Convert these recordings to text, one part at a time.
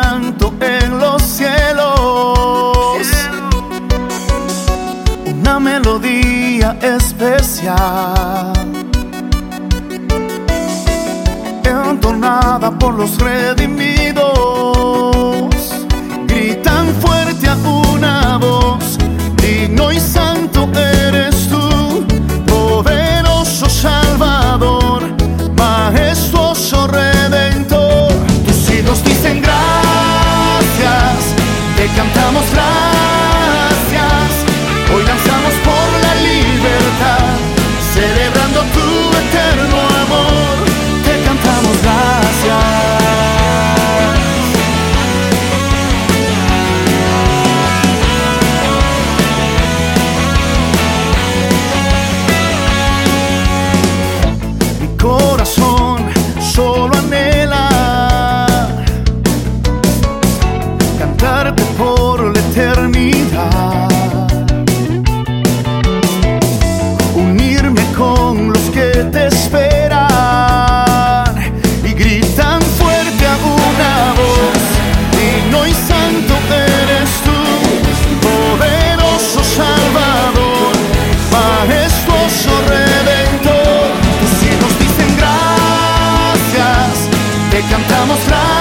canto en los cielos. Una melodía especial. Entonada por los redimidos te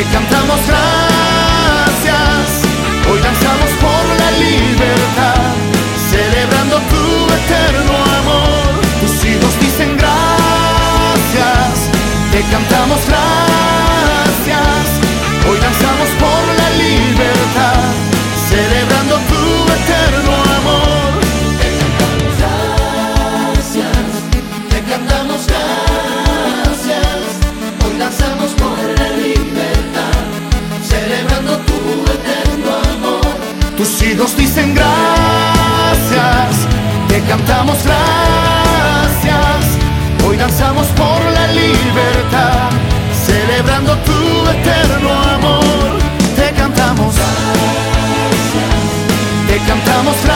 te cantamos Tus hijos dicen gracias, te cantamos gracias. Hoy danzamos por la libertad, celebrando tu eterno amor. Te cantamos, te cantamos gracias.